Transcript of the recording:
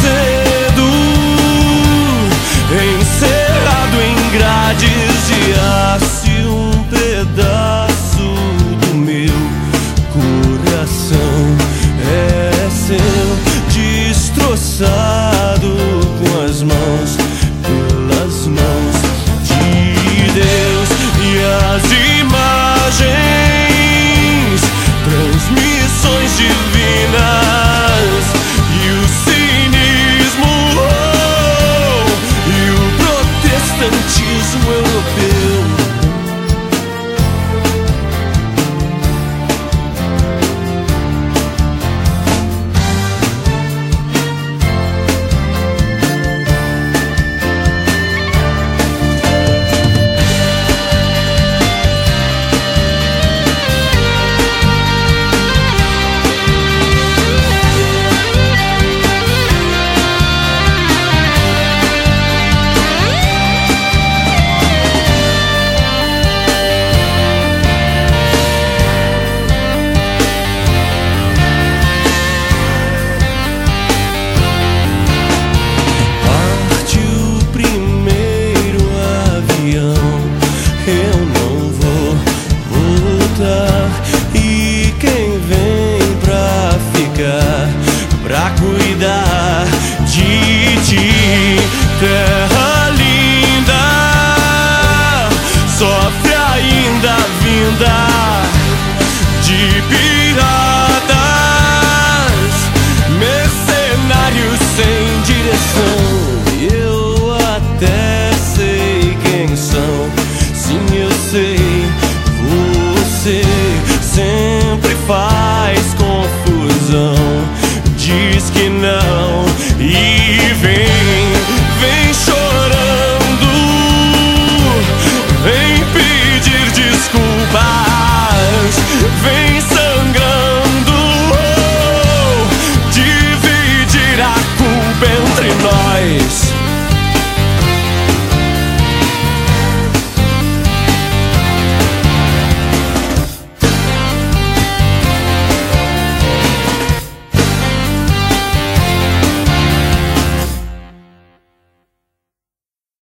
水 cuidar de ti. Please can